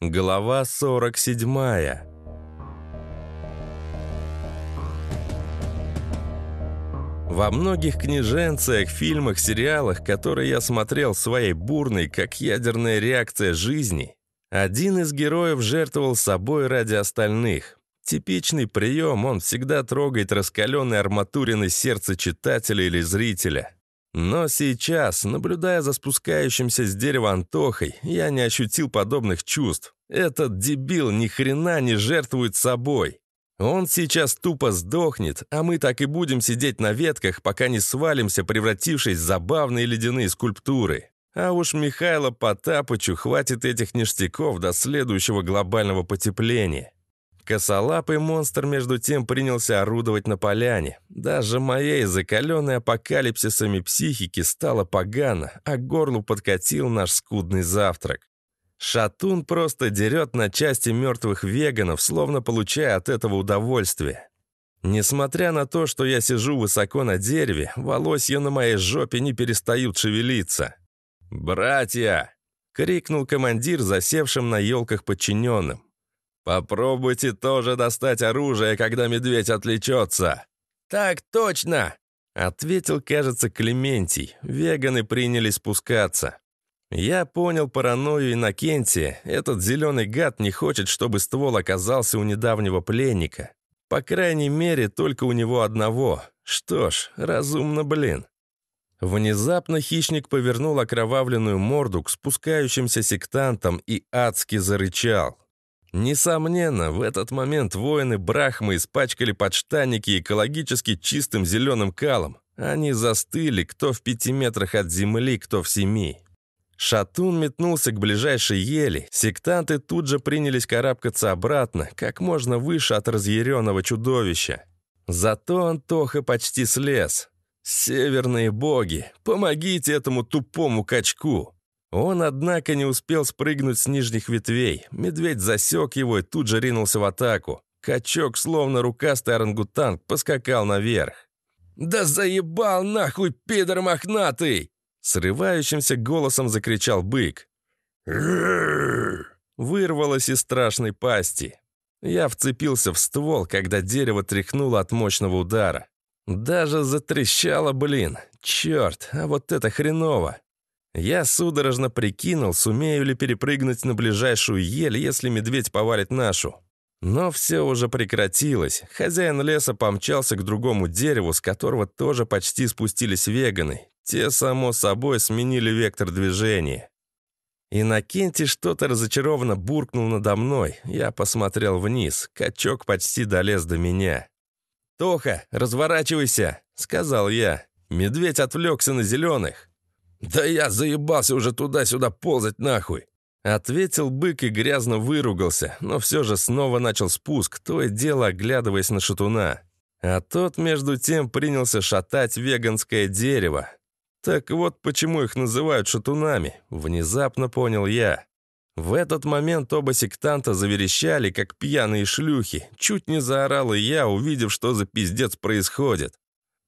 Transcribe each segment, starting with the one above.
Глава 47 Во многих книженциях, фильмах, сериалах, которые я смотрел своей бурной, как ядерная реакция жизни, один из героев жертвовал собой ради остальных. Типичный прием, он всегда трогает раскаленное арматурины сердце читателя или зрителя. Но сейчас, наблюдая за спускающимся с дерева Антохой, я не ощутил подобных чувств. Этот дебил ни хрена не жертвует собой. Он сейчас тупо сдохнет, а мы так и будем сидеть на ветках, пока не свалимся, превратившись в забавные ледяные скульптуры. А уж Михайло Потапычу хватит этих ништяков до следующего глобального потепления. Косолапый монстр между тем принялся орудовать на поляне. Даже моей закаленной апокалипсисами психики стало погано, а горлу подкатил наш скудный завтрак. Шатун просто дерет на части мертвых веганов, словно получая от этого удовольствие. Несмотря на то, что я сижу высоко на дереве, волосья на моей жопе не перестают шевелиться. «Братья!» — крикнул командир, засевшим на елках подчиненным. «Попробуйте тоже достать оружие, когда медведь отвлечется». «Так точно!» — ответил, кажется, Клементий. Веганы принялись спускаться. Я понял паранойю Иннокентия. Этот зеленый гад не хочет, чтобы ствол оказался у недавнего пленника. По крайней мере, только у него одного. Что ж, разумно, блин. Внезапно хищник повернул окровавленную морду к спускающимся сектантам и адски зарычал. Несомненно, в этот момент воины Брахмы испачкали подштанники экологически чистым зеленым калом. Они застыли, кто в пяти метрах от земли, кто в семи. Шатун метнулся к ближайшей ели. Сектанты тут же принялись карабкаться обратно, как можно выше от разъяренного чудовища. Зато Антоха почти слез. «Северные боги, помогите этому тупому качку!» Он, однако, не успел спрыгнуть с нижних ветвей. Медведь засек его и тут же ринулся в атаку. Качок, словно рукастый орангутанг, поскакал наверх. «Да заебал нахуй, пидор мохнатый!» Срывающимся голосом закричал бык. Вырвалось из страшной пасти. Я вцепился в ствол, когда дерево тряхнуло от мощного удара. Даже затрещало, блин. Черт, а вот это хреново. Я судорожно прикинул, сумею ли перепрыгнуть на ближайшую ель, если медведь повалит нашу. Но все уже прекратилось. Хозяин леса помчался к другому дереву, с которого тоже почти спустились веганы. Те, само собой, сменили вектор движения. Иннокентий что-то разочарованно буркнул надо мной. Я посмотрел вниз. Качок почти долез до меня. «Тоха, разворачивайся!» — сказал я. Медведь отвлекся на зеленых. «Да я заебался уже туда-сюда ползать нахуй!» Ответил бык и грязно выругался, но все же снова начал спуск, то и дело оглядываясь на шатуна. А тот, между тем, принялся шатать веганское дерево. Так вот почему их называют шатунами, внезапно понял я. В этот момент оба сектанта заверещали, как пьяные шлюхи. Чуть не заорал и я, увидев, что за пиздец происходит.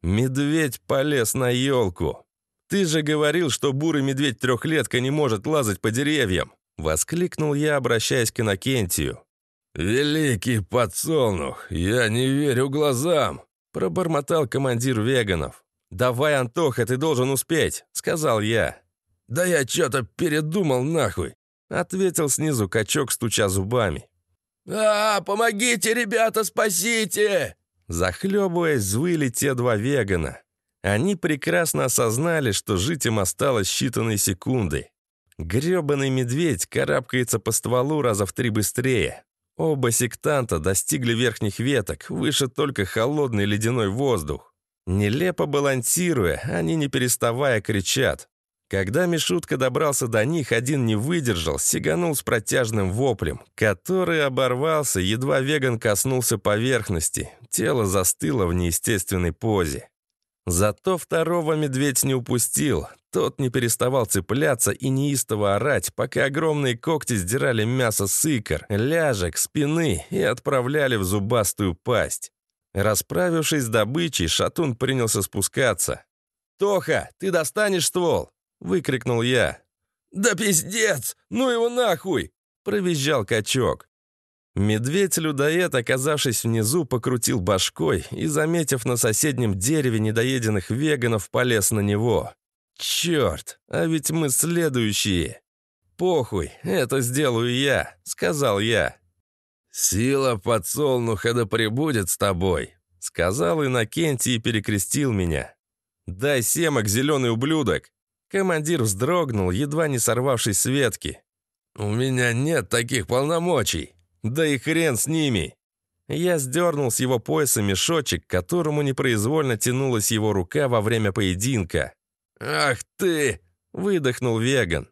Медведь полез на елку. «Ты же говорил, что бурый медведь-трехлетка не может лазать по деревьям!» Воскликнул я, обращаясь к Иннокентию. «Великий подсолнух, я не верю глазам!» Пробормотал командир веганов. «Давай, Антоха, ты должен успеть!» Сказал я. «Да я что-то передумал нахуй!» Ответил снизу качок, стуча зубами. «А, помогите, ребята, спасите!» Захлебываясь, звыли те два вегана. Они прекрасно осознали, что жить им осталось считанные секунды. Грёбаный медведь карабкается по стволу раза в три быстрее. Оба сектанта достигли верхних веток, выше только холодный ледяной воздух. Нелепо балансируя, они не переставая кричат. Когда Мишутка добрался до них, один не выдержал, сиганул с протяжным воплем, который оборвался, едва веган коснулся поверхности. Тело застыло в неестественной позе. Зато второго медведь не упустил. Тот не переставал цепляться и неистово орать, пока огромные когти сдирали мясо с икр, ляжек, спины и отправляли в зубастую пасть. Расправившись с добычей, шатун принялся спускаться. «Тоха, ты достанешь ствол?» — выкрикнул я. «Да пиздец! Ну его нахуй!» Провизжал качок. Медведь-людоед, оказавшись внизу, покрутил башкой и, заметив на соседнем дереве недоеденных веганов, полез на него. «Черт, а ведь мы следующие!» «Похуй, это сделаю я», — сказал я. «Сила подсолнуха да пребудет с тобой», — сказал Иннокентий и перекрестил меня. «Дай семок, зеленый ублюдок!» Командир вздрогнул, едва не сорвавшись с ветки. «У меня нет таких полномочий!» «Да и хрен с ними!» Я сдернул с его пояса мешочек, которому непроизвольно тянулась его рука во время поединка. «Ах ты!» — выдохнул веган.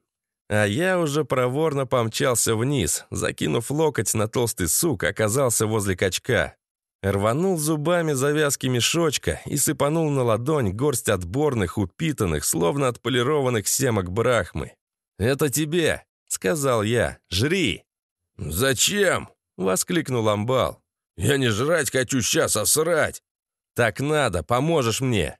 А я уже проворно помчался вниз, закинув локоть на толстый сук, оказался возле качка. Рванул зубами завязки мешочка и сыпанул на ладонь горсть отборных, упитанных, словно отполированных семок брахмы. «Это тебе!» — сказал я. «Жри!» «Зачем?» — воскликнул Амбал. «Я не жрать хочу сейчас, а срать!» «Так надо, поможешь мне!»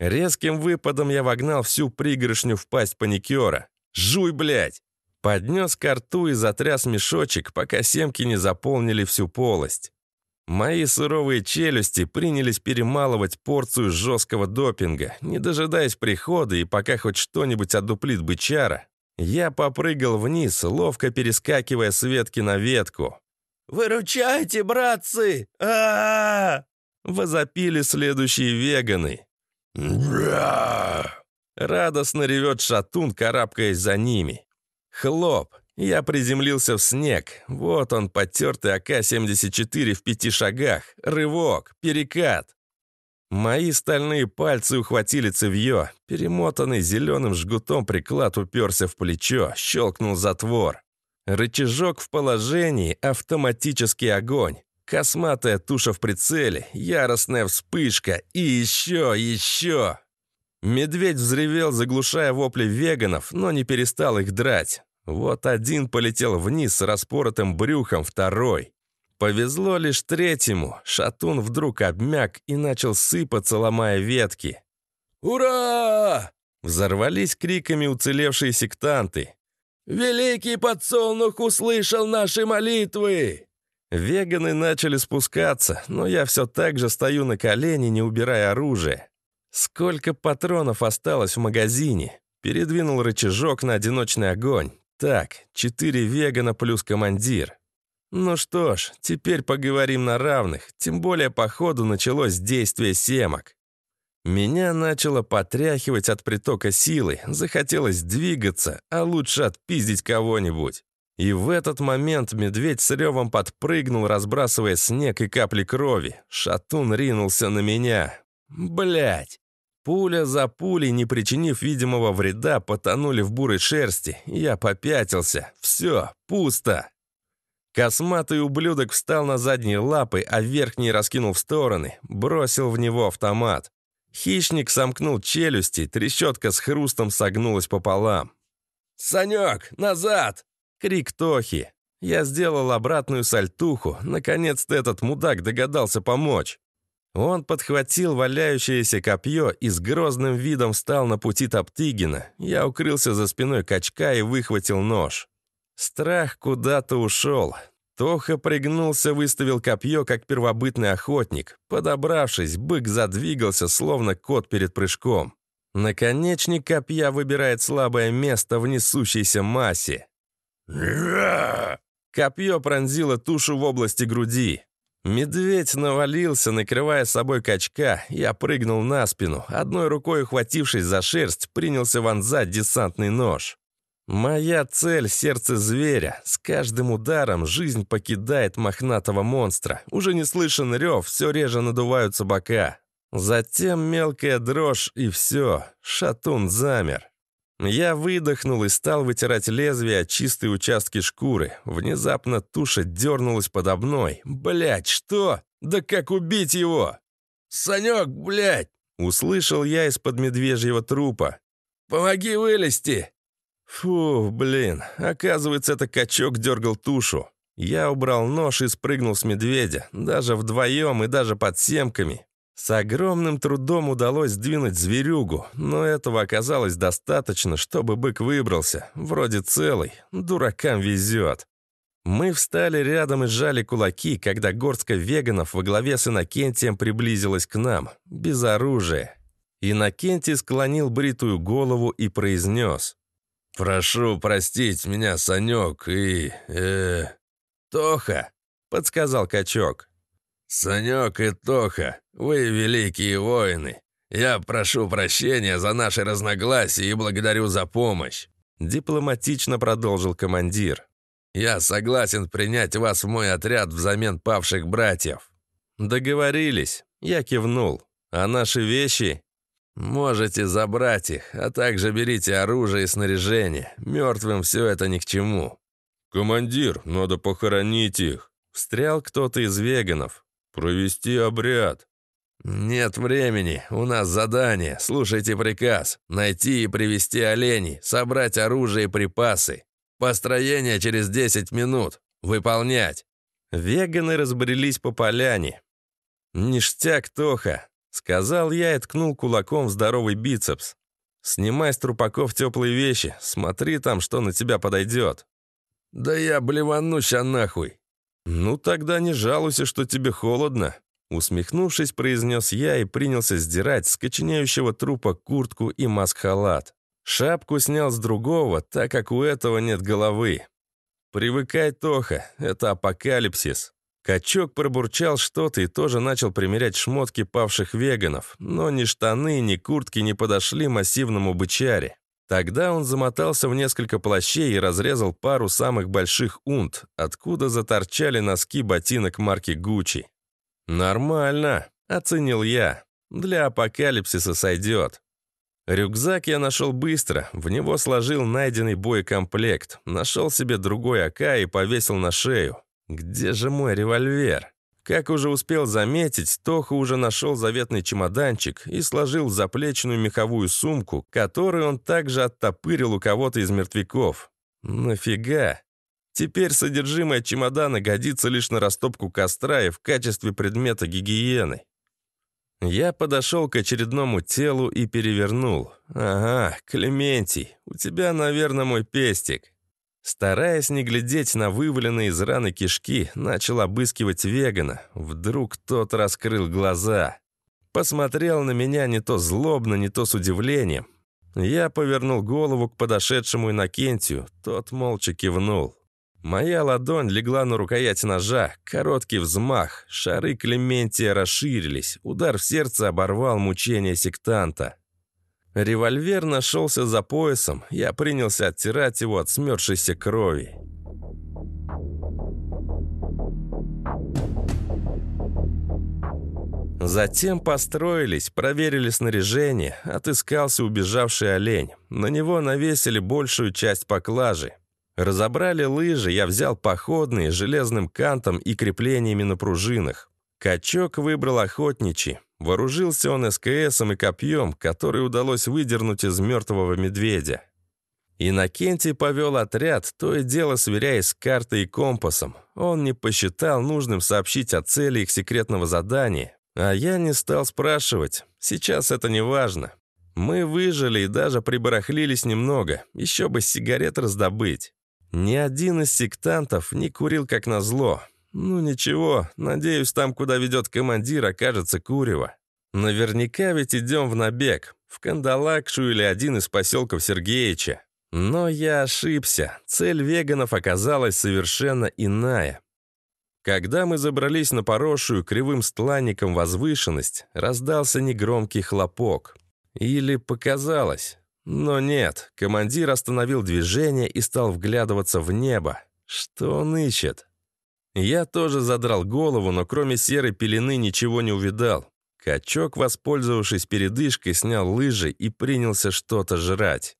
Резким выпадом я вогнал всю пригоршню в пасть паникера. «Жуй, блядь!» Поднес ко рту и затряс мешочек, пока семки не заполнили всю полость. Мои суровые челюсти принялись перемалывать порцию жесткого допинга, не дожидаясь прихода и пока хоть что-нибудь отдуплит бычара, я попрыгал вниз, ловко перескакивая с ветки на ветку. «Выручайте, братцы! а, Возопили следующие веганы. Радостно ревет шатун, карабкаясь за ними. Хлоп! Я приземлился в снег. Вот он, потертый АК-74 в пяти шагах. Рывок, перекат. Мои стальные пальцы ухватили цевье. Перемотанный зеленым жгутом приклад уперся в плечо, щелкнул затвор. Рычажок в положении, автоматический огонь. Косматая туша в прицеле, яростная вспышка и еще, еще. Медведь взревел, заглушая вопли веганов, но не перестал их драть. Вот один полетел вниз с распоротым брюхом, второй. Повезло лишь третьему. Шатун вдруг обмяк и начал сыпаться, ломая ветки. «Ура!» Взорвались криками уцелевшие сектанты. «Великий подсолнух услышал наши молитвы!» Веганы начали спускаться, но я все так же стою на колени, не убирая оружие. Сколько патронов осталось в магазине? Передвинул рычажок на одиночный огонь. Так, четыре вегана плюс командир. Ну что ж, теперь поговорим на равных, тем более по ходу началось действие семок. Меня начало потряхивать от притока силы, захотелось двигаться, а лучше отпиздить кого-нибудь. И в этот момент медведь с ревом подпрыгнул, разбрасывая снег и капли крови. Шатун ринулся на меня. Блять! Пуля за пулей, не причинив видимого вреда, потонули в бурой шерсти. Я попятился. Все, пусто. Косматый ублюдок встал на задние лапы, а верхний раскинул в стороны, бросил в него автомат. Хищник сомкнул челюсти, трещотка с хрустом согнулась пополам. «Санек, назад!» — крик Тохи. Я сделал обратную сальтуху, наконец-то этот мудак догадался помочь. Он подхватил валяющееся копье и с грозным видом встал на пути Топтыгина. Я укрылся за спиной качка и выхватил нож. Страх куда-то ушел. Тоха пригнулся, выставил копье, как первобытный охотник. Подобравшись, бык задвигался, словно кот перед прыжком. Наконечник копья выбирает слабое место в несущейся массе. Копье пронзило тушу в области груди. Медведь навалился, накрывая собой качка. Я прыгнул на спину. Одной рукой, ухватившись за шерсть, принялся вонзать десантный нож. Моя цель — сердце зверя. С каждым ударом жизнь покидает мохнатого монстра. Уже не слышен рев, все реже надуваются бока. Затем мелкая дрожь, и все. Шатун замер. Я выдохнул и стал вытирать лезвие от чистые участки шкуры. Внезапно туша дернулась подо мной. Блять, что? Да как убить его? «Санек, блядь!» Услышал я из-под медвежьего трупа. «Помоги вылезти!» Фу, блин, оказывается, это качок дергал тушу. Я убрал нож и спрыгнул с медведя, даже вдвоем и даже под семками. С огромным трудом удалось сдвинуть зверюгу, но этого оказалось достаточно, чтобы бык выбрался. Вроде целый, дуракам везет. Мы встали рядом и сжали кулаки, когда горстка веганов во главе с Иннокентием приблизилась к нам, без оружия. Иннокентий склонил бритую голову и произнес. «Прошу простить меня, Санек, и... э... Тоха», — подсказал качок. «Санек и Тоха, вы великие воины. Я прошу прощения за наши разногласия и благодарю за помощь», — дипломатично продолжил командир. «Я согласен принять вас в мой отряд взамен павших братьев». «Договорились», — я кивнул. «А наши вещи?» «Можете забрать их, а также берите оружие и снаряжение. Мертвым все это ни к чему». «Командир, надо похоронить их», — встрял кто-то из веганов. «Провести обряд». «Нет времени, у нас задание. Слушайте приказ. Найти и привести оленей, собрать оружие и припасы. Построение через 10 минут. Выполнять». Веганы разбрелись по поляне. «Ништяк, Тоха. Сказал я и ткнул кулаком в здоровый бицепс. «Снимай с трупаков теплые вещи, смотри там, что на тебя подойдет». «Да я блевану ща нахуй». «Ну тогда не жалуйся, что тебе холодно», Усмехнувшись, произнес я и принялся сдирать с коченяющего трупа куртку и маск-халат. Шапку снял с другого, так как у этого нет головы. «Привыкай, Тоха, это апокалипсис». Качок пробурчал что-то и тоже начал примерять шмотки павших веганов, но ни штаны, ни куртки не подошли массивному бычаре. Тогда он замотался в несколько плащей и разрезал пару самых больших унт, откуда заторчали носки ботинок марки Гуччи. «Нормально», — оценил я. «Для апокалипсиса сойдет». Рюкзак я нашел быстро, в него сложил найденный боекомплект, нашел себе другой АК и повесил на шею. Где же мой револьвер? Как уже успел заметить, Тоха уже нашел заветный чемоданчик и сложил заплечную меховую сумку, которую он также оттопырил у кого-то из мертвяков. Нафига? Теперь содержимое чемодана годится лишь на растопку костра и в качестве предмета гигиены. Я подошел к очередному телу и перевернул. «Ага, Клементий, у тебя, наверное, мой пестик». Стараясь не глядеть на вываленные из раны кишки, начал обыскивать вегана. Вдруг тот раскрыл глаза. Посмотрел на меня не то злобно, не то с удивлением. Я повернул голову к подошедшему Иннокентию, тот молча кивнул. Моя ладонь легла на рукоять ножа, короткий взмах, шары Клементия расширились, удар в сердце оборвал мучение сектанта. Револьвер нашелся за поясом, я принялся оттирать его от смерзшейся крови. Затем построились, проверили снаряжение, отыскался убежавший олень. На него навесили большую часть поклажи. Разобрали лыжи, я взял походные, железным кантом и креплениями на пружинах. Качок выбрал охотничий. Вооружился он СКСом и копьем, который удалось выдернуть из мертвого медведя. Иннокентий повел отряд, то и дело сверяясь с картой и компасом. Он не посчитал нужным сообщить о цели их секретного задания, а я не стал спрашивать. Сейчас это не важно. Мы выжили и даже прибарахлились немного, еще бы сигарет раздобыть. Ни один из сектантов не курил как назло, ну ничего, надеюсь, там, куда ведет командир, окажется курево. Наверняка ведь идем в набег, в Кандалакшу или один из поселков Сергеича. Но я ошибся, цель веганов оказалась совершенно иная. Когда мы забрались на поросшую кривым стланником возвышенность, раздался негромкий хлопок. Или показалось. Но нет, командир остановил движение и стал вглядываться в небо. Что он ищет? Я тоже задрал голову, но кроме серой пелены ничего не увидал. Качок, воспользовавшись передышкой, снял лыжи и принялся что-то жрать.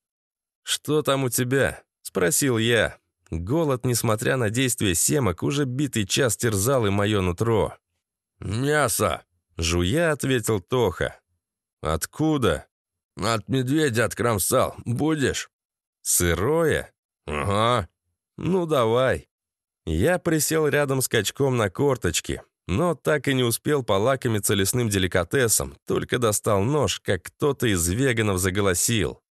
«Что там у тебя?» — спросил я. Голод, несмотря на действие семок, уже битый час терзал и мое нутро. «Мясо!» — жуя ответил Тоха. «Откуда?» «От медведя откромсал. Будешь?» «Сырое?» «Ага». «Ну, давай». Я присел рядом с качком на корточки, но так и не успел полакомиться лесным деликатесом, только достал нож, как кто-то из веганов заголосил.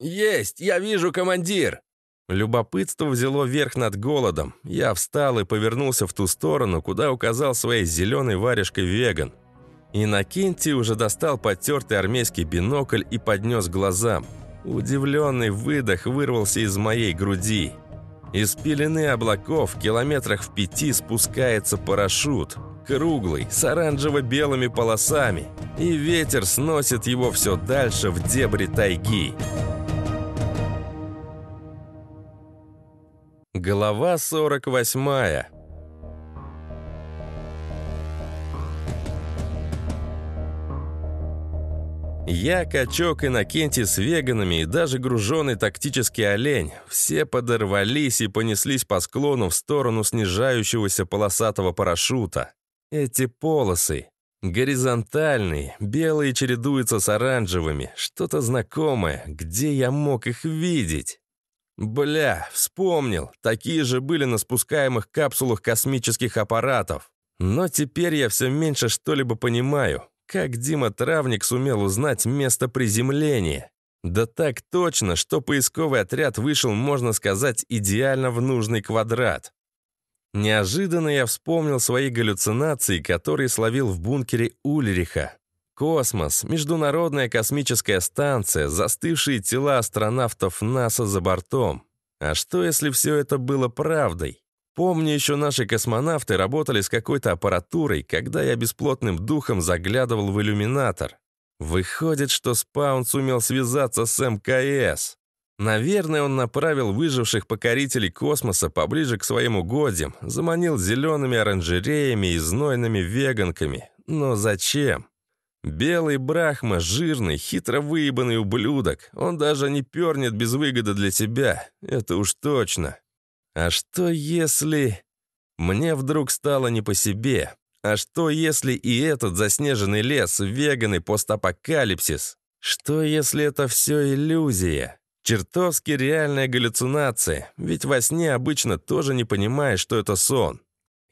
«Есть! Я вижу, командир!» Любопытство взяло верх над голодом. Я встал и повернулся в ту сторону, куда указал своей зеленой варежкой веган. Иннокентий уже достал потертый армейский бинокль и поднес глазам. Удивленный выдох вырвался из моей груди. Из пелены облаков в километрах в пяти спускается парашют. Круглый, с оранжево-белыми полосами. И ветер сносит его все дальше в дебри тайги. Глава 48 Я, Качок, Иннокентий с веганами и даже груженный тактический олень все подорвались и понеслись по склону в сторону снижающегося полосатого парашюта. Эти полосы, горизонтальные, белые чередуются с оранжевыми, что-то знакомое, где я мог их видеть? Бля, вспомнил, такие же были на спускаемых капсулах космических аппаратов. Но теперь я все меньше что-либо понимаю. Как Дима Травник сумел узнать место приземления? Да так точно, что поисковый отряд вышел, можно сказать, идеально в нужный квадрат. Неожиданно я вспомнил свои галлюцинации, которые словил в бункере Ульриха. Космос, Международная космическая станция, застывшие тела астронавтов НАСА за бортом. А что, если все это было правдой? Помню, еще наши космонавты работали с какой-то аппаратурой, когда я бесплотным духом заглядывал в иллюминатор. Выходит, что Спаун сумел связаться с МКС. Наверное, он направил выживших покорителей космоса поближе к своим угодьям, заманил зелеными оранжереями и знойными веганками. Но зачем? Белый Брахма, жирный, хитро выебанный ублюдок. Он даже не пернет без выгоды для себя. Это уж точно. А что если... Мне вдруг стало не по себе. А что если и этот заснеженный лес, веганы, постапокалипсис? Что если это все иллюзия? Чертовски реальная галлюцинация, ведь во сне обычно тоже не понимаешь, что это сон.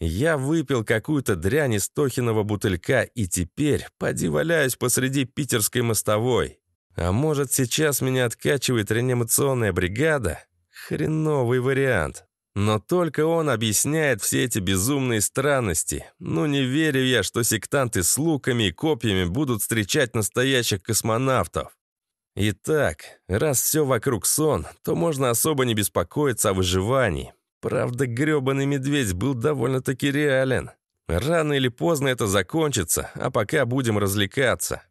Я выпил какую-то дрянь из Тохиного бутылька и теперь поди валяюсь посреди питерской мостовой. А может, сейчас меня откачивает реанимационная бригада? Хреновый вариант. Но только он объясняет все эти безумные странности. Ну не верю я, что сектанты с луками и копьями будут встречать настоящих космонавтов. Итак, раз все вокруг сон, то можно особо не беспокоиться о выживании. Правда, грёбаный медведь был довольно-таки реален. Рано или поздно это закончится, а пока будем развлекаться.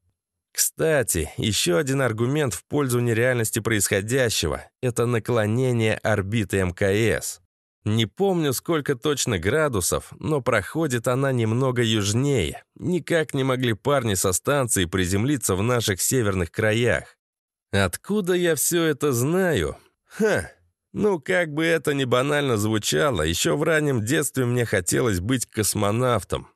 Кстати, еще один аргумент в пользу нереальности происходящего – это наклонение орбиты МКС. Не помню, сколько точно градусов, но проходит она немного южнее. Никак не могли парни со станции приземлиться в наших северных краях. Откуда я все это знаю? Ха! Ну, как бы это ни банально звучало, еще в раннем детстве мне хотелось быть космонавтом.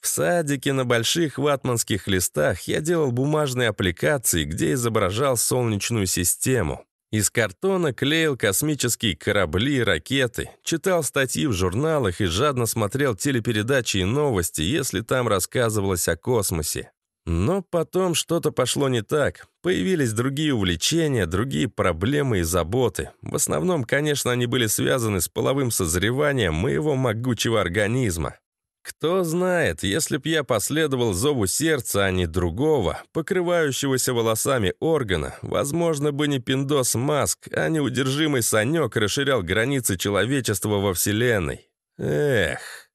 В садике на больших ватманских листах я делал бумажные аппликации, где изображал Солнечную систему. Из картона клеил космические корабли и ракеты, читал статьи в журналах и жадно смотрел телепередачи и новости, если там рассказывалось о космосе. Но потом что-то пошло не так. Появились другие увлечения, другие проблемы и заботы. В основном, конечно, они были связаны с половым созреванием моего могучего организма. Кто знает, если б я последовал зову сердца, а не другого, покрывающегося волосами органа, возможно бы не пиндос Маск, а неудержимый Санек расширял границы человечества во Вселенной. Эх.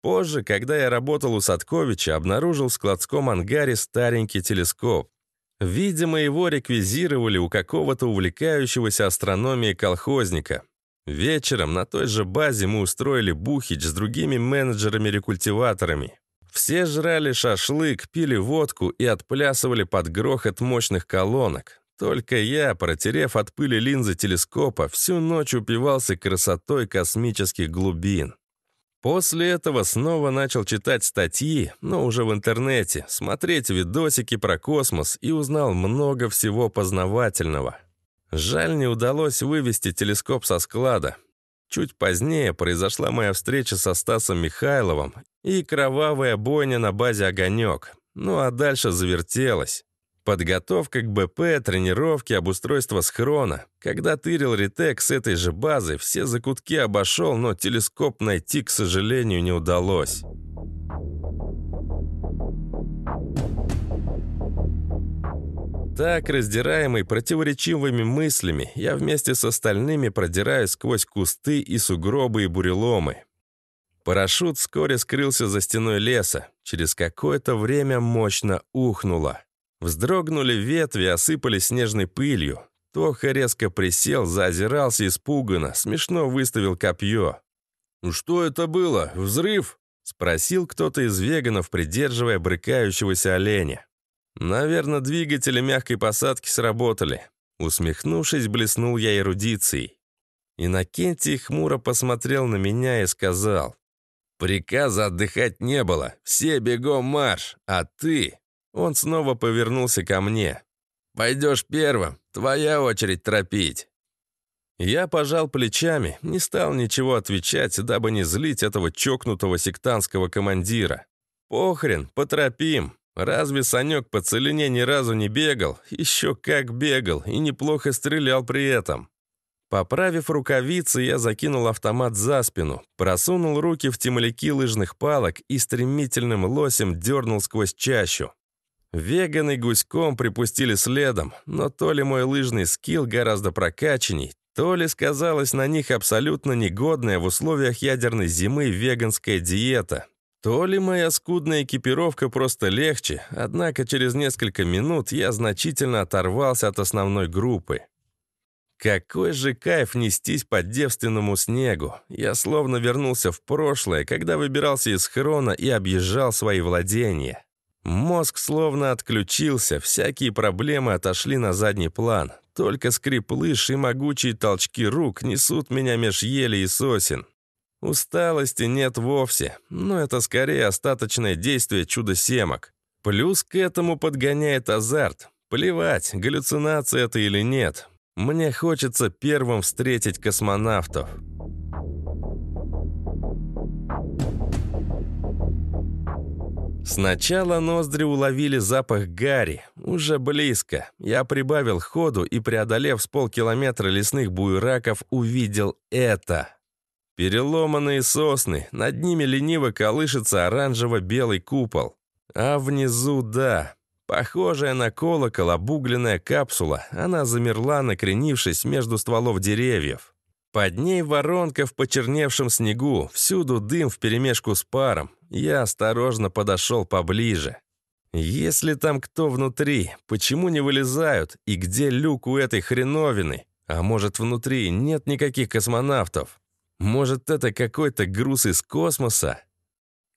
Позже, когда я работал у Садковича, обнаружил в складском ангаре старенький телескоп. Видимо, его реквизировали у какого-то увлекающегося астрономией колхозника. Вечером на той же базе мы устроили бухич с другими менеджерами-рекультиваторами. Все жрали шашлык, пили водку и отплясывали под грохот мощных колонок. Только я, протерев от пыли линзы телескопа, всю ночь упивался красотой космических глубин. После этого снова начал читать статьи, но уже в интернете, смотреть видосики про космос и узнал много всего познавательного. Жаль, не удалось вывести телескоп со склада. Чуть позднее произошла моя встреча со Стасом Михайловым и кровавая бойня на базе «Огонек». Ну а дальше завертелось. Подготовка к БП, тренировки, обустройство схрона. Когда тырил ретек с этой же базы, все закутки обошел, но телескоп найти, к сожалению, не удалось. Так, раздираемый противоречивыми мыслями, я вместе с остальными продираюсь сквозь кусты и сугробы и буреломы. Парашют вскоре скрылся за стеной леса. Через какое-то время мощно ухнуло. Вздрогнули ветви, осыпались снежной пылью. Тоха резко присел, заозирался испуганно, смешно выставил копье. «Что это было? Взрыв?» — спросил кто-то из веганов, придерживая брыкающегося оленя. «Наверное, двигатели мягкой посадки сработали». Усмехнувшись, блеснул я эрудицией. Иннокентий хмуро посмотрел на меня и сказал, «Приказа отдыхать не было, все бегом марш, а ты...» Он снова повернулся ко мне. «Пойдешь первым, твоя очередь торопить». Я пожал плечами, не стал ничего отвечать, дабы не злить этого чокнутого сектантского командира. «Похрен, поторопим. Разве Санек по целине ни разу не бегал? Еще как бегал и неплохо стрелял при этом». Поправив рукавицы, я закинул автомат за спину, просунул руки в темляки лыжных палок и стремительным лосем дернул сквозь чащу. Веганы гуськом припустили следом, но то ли мой лыжный скилл гораздо прокачанней, то ли сказалась на них абсолютно негодная в условиях ядерной зимы веганская диета, то ли моя скудная экипировка просто легче, однако через несколько минут я значительно оторвался от основной группы. Какой же кайф нестись по девственному снегу. Я словно вернулся в прошлое, когда выбирался из хрона и объезжал свои владения. Мозг словно отключился, всякие проблемы отошли на задний план. Только скрип лыж и могучие толчки рук несут меня меж ели и сосен. Усталости нет вовсе, но это скорее остаточное действие чудо-семок. Плюс к этому подгоняет азарт. Плевать, галлюцинация это или нет. Мне хочется первым встретить космонавтов. Сначала ноздри уловили запах гари. Уже близко. Я прибавил ходу и, преодолев с полкилометра лесных буераков, увидел это. Переломанные сосны, над ними лениво колышется оранжево-белый купол. А внизу, да, похожая на колокол обугленная капсула, она замерла, накренившись между стволов деревьев. Под ней воронка в почерневшем снегу, всюду дым вперемешку с паром. Я осторожно подошел поближе. Если там кто внутри, почему не вылезают? И где люк у этой хреновины? А может, внутри нет никаких космонавтов? Может, это какой-то груз из космоса?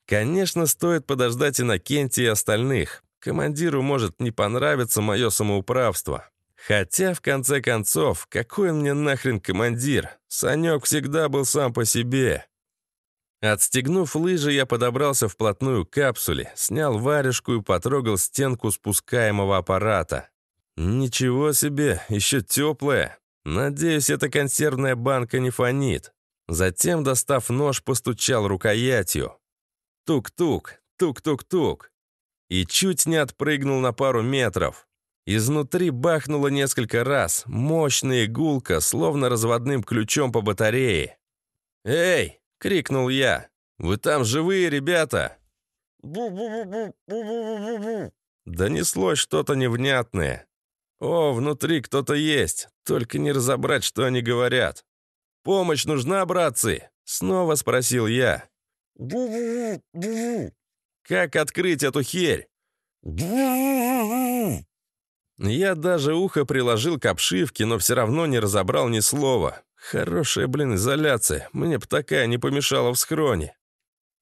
Конечно, стоит подождать Иннокентия и остальных. Командиру может не понравиться мое самоуправство. Хотя, в конце концов, какой мне нахрен командир? Санек всегда был сам по себе. Отстегнув лыжи, я подобрался вплотную к капсуле, снял варежку и потрогал стенку спускаемого аппарата. Ничего себе, еще теплая. Надеюсь, эта консервная банка не фонит. Затем, достав нож, постучал рукоятью. Тук-тук, тук-тук-тук. И чуть не отпрыгнул на пару метров. Изнутри бахнуло несколько раз, мощная игулка, словно разводным ключом по батарее. «Эй!» — крикнул я. «Вы там живые, ребята?» Донеслось что-то невнятное. «О, внутри кто-то есть, только не разобрать, что они говорят». «Помощь нужна, братцы?» — снова спросил я. «Как открыть эту херь?» Я даже ухо приложил к обшивке, но все равно не разобрал ни слова. Хорошая, блин, изоляция. Мне б такая не помешала в схроне.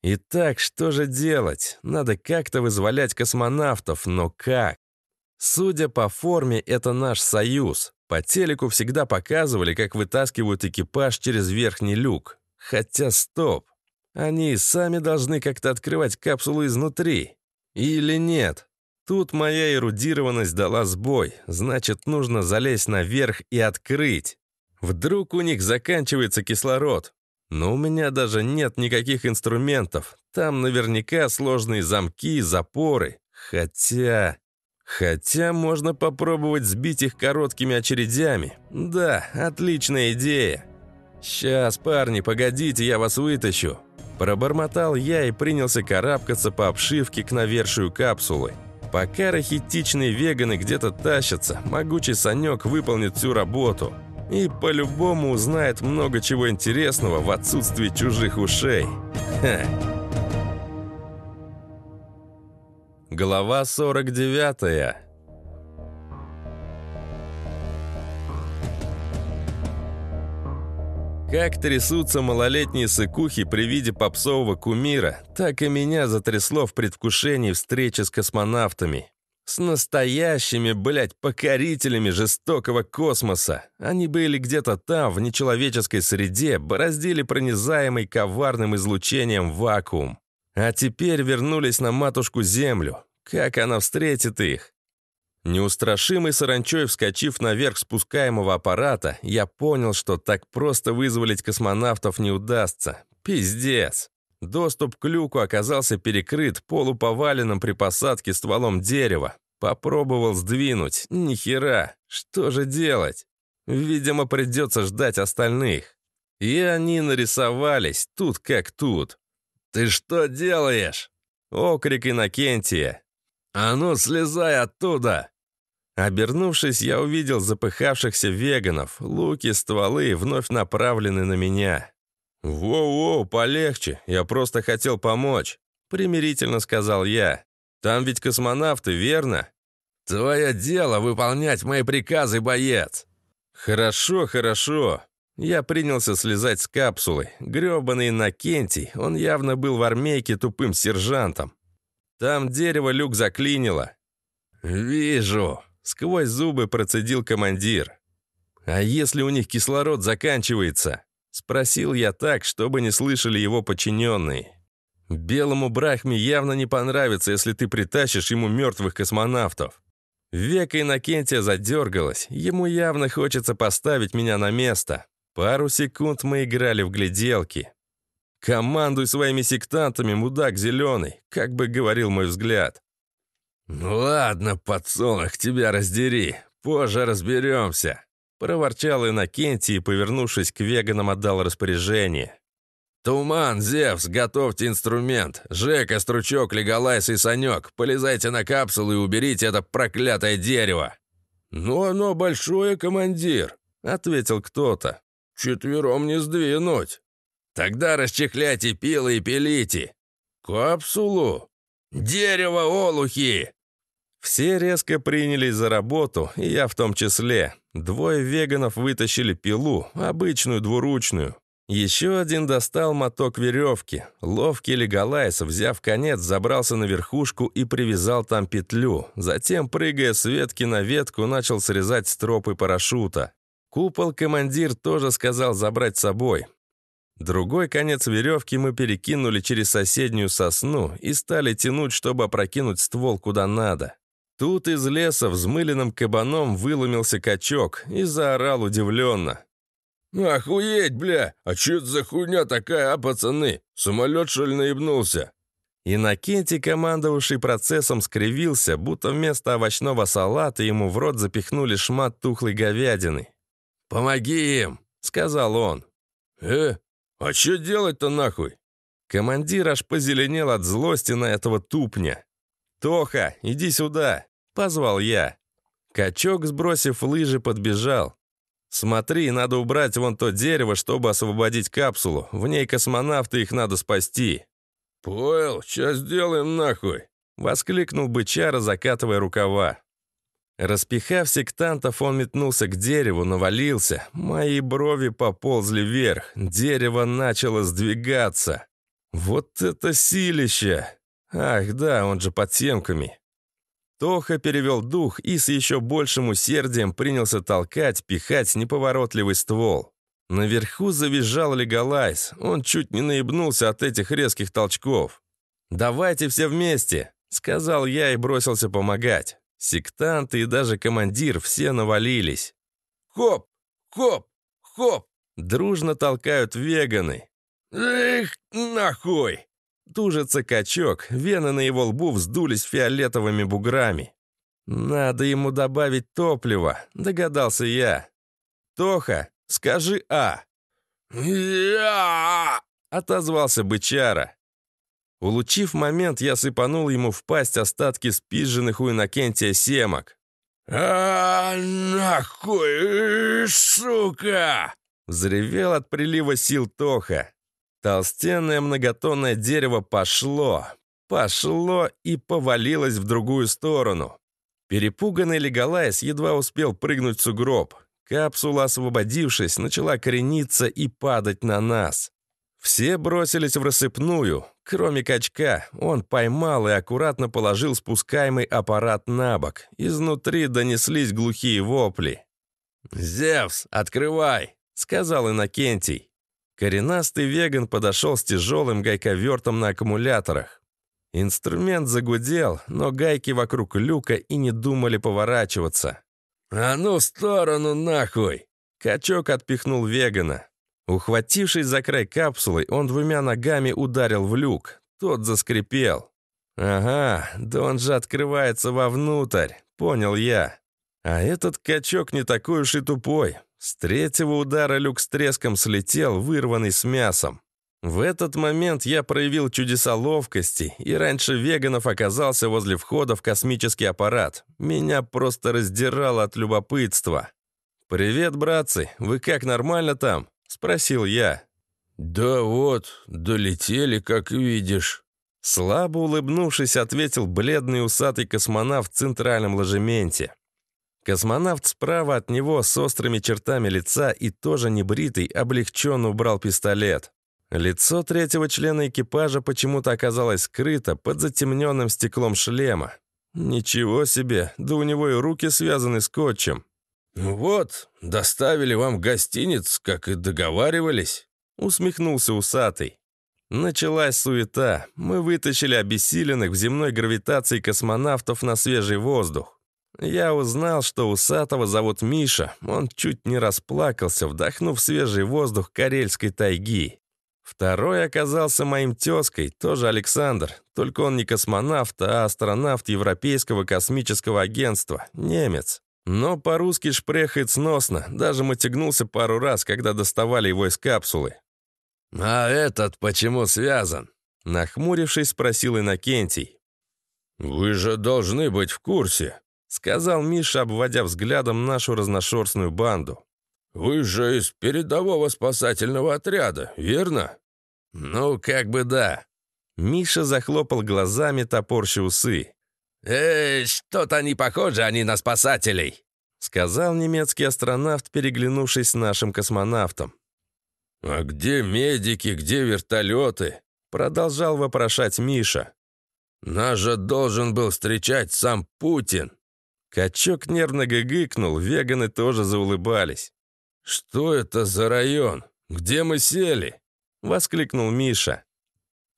Итак, что же делать? Надо как-то вызволять космонавтов, но как? Судя по форме, это наш союз. По телеку всегда показывали, как вытаскивают экипаж через верхний люк. Хотя стоп. Они и сами должны как-то открывать капсулу изнутри. Или нет? Тут моя эрудированность дала сбой, значит, нужно залезть наверх и открыть. Вдруг у них заканчивается кислород. Но у меня даже нет никаких инструментов. Там наверняка сложные замки, запоры. Хотя... Хотя можно попробовать сбить их короткими очередями. Да, отличная идея. «Сейчас, парни, погодите, я вас вытащу!» Пробормотал я и принялся карабкаться по обшивке к навершию капсулы. Пока рахитичные веганы где-то тащатся, могучий Санек выполнит всю работу. И по-любому узнает много чего интересного в отсутствии чужих ушей. Ха. Глава 49 Как трясутся малолетние сыкухи при виде попсового кумира, так и меня затрясло в предвкушении встречи с космонавтами. С настоящими, блядь, покорителями жестокого космоса. Они были где-то там, в нечеловеческой среде, бороздили пронизаемый коварным излучением вакуум. А теперь вернулись на матушку Землю. Как она встретит их? Неустрашимый саранчой, вскочив наверх спускаемого аппарата, я понял, что так просто вызволить космонавтов не удастся. Пиздец. Доступ к люку оказался перекрыт полуповаленным при посадке стволом дерева. Попробовал сдвинуть. Ни хера. Что же делать? Видимо, придется ждать остальных. И они нарисовались, тут как тут. «Ты что делаешь?» Окрик Иннокентия. «А ну, слезай оттуда!» Обернувшись, я увидел запыхавшихся веганов. Луки, стволы вновь направлены на меня. «Воу-воу, полегче, я просто хотел помочь», — примирительно сказал я. «Там ведь космонавты, верно?» «Твое дело выполнять мои приказы, боец!» «Хорошо, хорошо». Я принялся слезать с капсулы. Грёбаный Иннокентий, он явно был в армейке тупым сержантом. Там дерево люк заклинило. «Вижу», Сквозь зубы процедил командир. «А если у них кислород заканчивается?» Спросил я так, чтобы не слышали его подчиненные. «Белому Брахме явно не понравится, если ты притащишь ему мертвых космонавтов». Века Иннокентия задергалась, ему явно хочется поставить меня на место. Пару секунд мы играли в гляделки. «Командуй своими сектантами, мудак зеленый», как бы говорил мой взгляд. «Ну ладно, подсолнух, тебя раздери. Позже разберемся», — проворчал Иннокентий и, повернувшись к веганам, отдал распоряжение. «Туман, Зевс, готовьте инструмент. Жека, Стручок, Леголайс и Санек, полезайте на капсулу и уберите это проклятое дерево». «Ну оно большое, командир», — ответил кто-то. «Четвером не сдвинуть». «Тогда расчехляйте пилы и пилите». «Капсулу?» «Дерево, олухи!» Все резко принялись за работу, и я в том числе. Двое веганов вытащили пилу, обычную двуручную. Еще один достал моток веревки. Ловкий Леголайс, взяв конец, забрался на верхушку и привязал там петлю. Затем, прыгая с ветки на ветку, начал срезать стропы парашюта. Купол командир тоже сказал забрать с собой. Другой конец веревки мы перекинули через соседнюю сосну и стали тянуть, чтобы опрокинуть ствол куда надо. Тут из леса взмыленным кабаном выломился качок и заорал удивленно. «Охуеть, бля! А чё это за хуйня такая, а, пацаны? Самолет, что ли, наебнулся?» Иннокентий, командовавший процессом, скривился, будто вместо овощного салата ему в рот запихнули шмат тухлой говядины. «Помоги им!» — сказал он. «Э, а что делать-то нахуй?» Командир аж позеленел от злости на этого тупня. «Тоха, иди сюда!» — позвал я. Качок, сбросив лыжи, подбежал. «Смотри, надо убрать вон то дерево, чтобы освободить капсулу. В ней космонавты, их надо спасти». «Понял, сейчас сделаем нахуй!» — воскликнул бычара, закатывая рукава. Распихав сектантов, он метнулся к дереву, навалился. Мои брови поползли вверх. Дерево начало сдвигаться. Вот это силище! Ах да, он же под семками. Тоха перевел дух и с еще большим усердием принялся толкать, пихать неповоротливый ствол. Наверху завизжал Леголайс. Он чуть не наебнулся от этих резких толчков. «Давайте все вместе!» — сказал я и бросился помогать. Сектанты и даже командир все навалились. «Хоп! Хоп! Хоп!» Дружно толкают веганы. «Эх, нахуй!» Тужится качок, вены на его лбу вздулись фиолетовыми буграми. Надо ему добавить топливо, догадался я. Тоха, скажи «А». «Я!» — отозвался бычара. Улучив момент, я сыпанул ему в пасть остатки спизженных у Иннокентия семок. «А, нахуй, сука!» Взревел от прилива сил Тоха. Толстенное многотонное дерево пошло, пошло и повалилось в другую сторону. Перепуганный Леголайс едва успел прыгнуть в сугроб. Капсула, освободившись, начала корениться и падать на нас. Все бросились в рассыпную, кроме качка. Он поймал и аккуратно положил спускаемый аппарат на бок. Изнутри донеслись глухие вопли. «Зевс, открывай!» — сказал Иннокентий. Коренастый веган подошел с тяжелым гайковертом на аккумуляторах. Инструмент загудел, но гайки вокруг люка и не думали поворачиваться. «А ну в сторону нахуй!» Качок отпихнул вегана. Ухватившись за край капсулы, он двумя ногами ударил в люк. Тот заскрипел. «Ага, да он же открывается вовнутрь», — понял я. А этот качок не такой уж и тупой. С третьего удара люк с треском слетел, вырванный с мясом. В этот момент я проявил чудеса ловкости, и раньше веганов оказался возле входа в космический аппарат. Меня просто раздирало от любопытства. «Привет, братцы, вы как, нормально там?» — спросил я. «Да вот, долетели, как видишь». Слабо улыбнувшись, ответил бледный усатый космонавт в центральном ложементе. Космонавт справа от него с острыми чертами лица и тоже небритый облегченно убрал пистолет. Лицо третьего члена экипажа почему-то оказалось скрыто под затемненным стеклом шлема. Ничего себе, да у него и руки связаны скотчем. «Ну «Вот, доставили вам гостиниц, как и договаривались», — усмехнулся усатый. Началась суета. Мы вытащили обессиленных в земной гравитации космонавтов на свежий воздух. Я узнал, что усатого зовут Миша. Он чуть не расплакался, вдохнув свежий воздух карельской тайги. Второй оказался моим тезкой, тоже Александр. Только он не космонавт, а астронавт Европейского космического агентства, немец. Но по-русски шпрехает сносно, даже мотягнулся пару раз, когда доставали его из капсулы. «А этот почему связан?» Нахмурившись, спросил Иннокентий. «Вы же должны быть в курсе», сказал Миша, обводя взглядом нашу разношерстную банду. «Вы же из передового спасательного отряда, верно?» «Ну, как бы да». Миша захлопал глазами, топорща усы. «Эй, что-то не похоже они на спасателей», сказал немецкий астронавт, переглянувшись с нашим космонавтом. «А где медики, где вертолеты?» продолжал вопрошать Миша. «Нас же должен был встречать сам Путин». Качок нервно гыгыкнул, веганы тоже заулыбались. «Что это за район? Где мы сели?» — воскликнул Миша.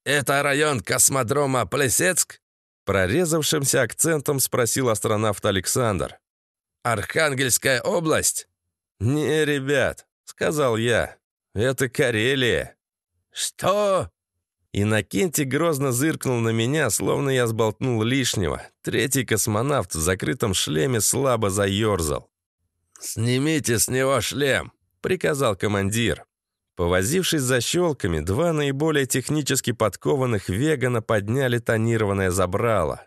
«Это район космодрома Плесецк?» Прорезавшимся акцентом спросил астронавт Александр. «Архангельская область?» «Не, ребят», — сказал я. «Это Карелия». «Что?» Иннокентий грозно зыркнул на меня, словно я сболтнул лишнего. Третий космонавт в закрытом шлеме слабо заерзал. «Снимите с него шлем», — приказал командир. Повозившись за щелками, два наиболее технически подкованных вегана подняли тонированное забрало.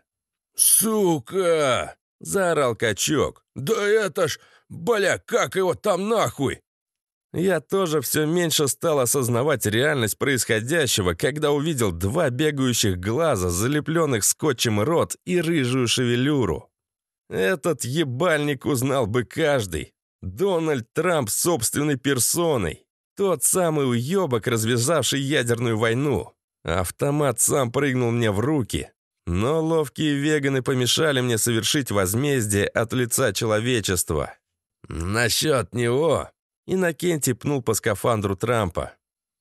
«Сука!» — заорал качок. «Да это ж, бля, как его там нахуй?» Я тоже все меньше стал осознавать реальность происходящего, когда увидел два бегающих глаза, залепленных скотчем рот и рыжую шевелюру. Этот ебальник узнал бы каждый. Дональд Трамп собственной персоной. Тот самый уебок, развязавший ядерную войну. Автомат сам прыгнул мне в руки. Но ловкие веганы помешали мне совершить возмездие от лица человечества. «Насчет него Иннокентий пнул по скафандру Трампа.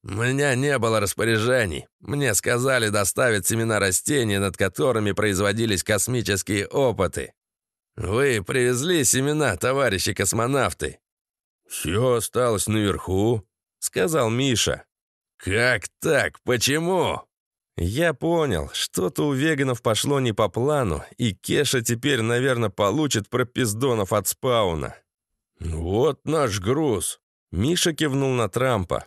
«У меня не было распоряжений. Мне сказали доставить семена растений, над которыми производились космические опыты. Вы привезли семена, товарищи космонавты?» «Все осталось наверху», — сказал Миша. «Как так? Почему?» Я понял, что-то у веганов пошло не по плану, и Кеша теперь, наверное, получит пропиздонов от спауна. «Вот наш груз», — Миша кивнул на Трампа.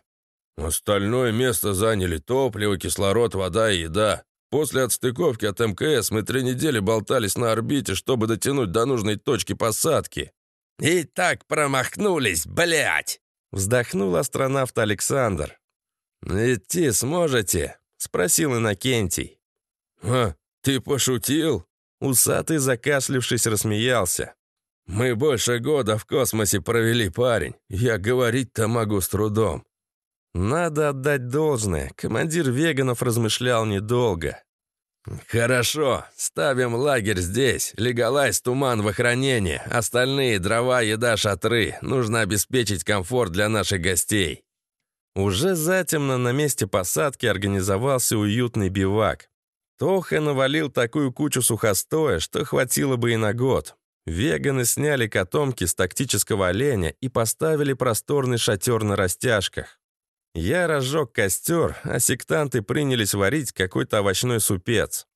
«Остальное место заняли топливо, кислород, вода и еда. После отстыковки от МКС мы три недели болтались на орбите, чтобы дотянуть до нужной точки посадки». «И так промахнулись, блядь!» Вздохнул астронавт Александр. «Идти сможете?» — спросил Иннокентий. «А, ты пошутил?» Усатый, закашлившись, рассмеялся. «Мы больше года в космосе провели, парень. Я говорить-то могу с трудом». Надо отдать должное. Командир веганов размышлял недолго. «Хорошо, ставим лагерь здесь. Легалайз, туман в охранение. Остальные дрова, еда, шатры. Нужно обеспечить комфорт для наших гостей». Уже затемно на месте посадки организовался уютный бивак. Тоха навалил такую кучу сухостоя, что хватило бы и на год. Веганы сняли котомки с тактического оленя и поставили просторный шатер на растяжках. Я разжег костер, а сектанты принялись варить какой-то овощной супец.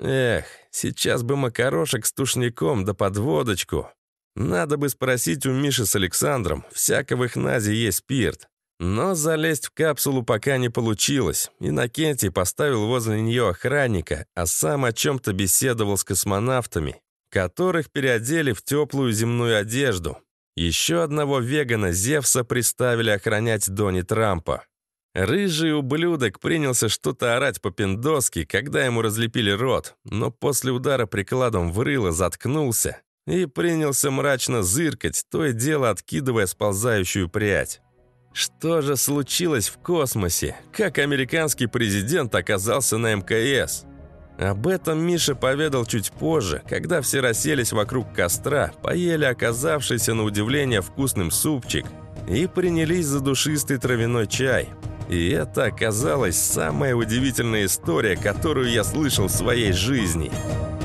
Эх, сейчас бы макарошек с тушником да подводочку. Надо бы спросить у Миши с Александром, всяко в их назе есть спирт. Но залезть в капсулу пока не получилось. Иннокентий поставил возле нее охранника, а сам о чем-то беседовал с космонавтами, которых переодели в теплую земную одежду. Еще одного вегана Зевса приставили охранять Дони Трампа. Рыжий ублюдок принялся что-то орать по-пиндоски, когда ему разлепили рот, но после удара прикладом в рыло заткнулся и принялся мрачно зыркать, то и дело откидывая сползающую прядь. Что же случилось в космосе? Как американский президент оказался на МКС? Об этом Миша поведал чуть позже, когда все расселись вокруг костра, поели оказавшийся на удивление вкусным супчик и принялись за душистый травяной чай. И это оказалась самая удивительная история, которую я слышал в своей жизни –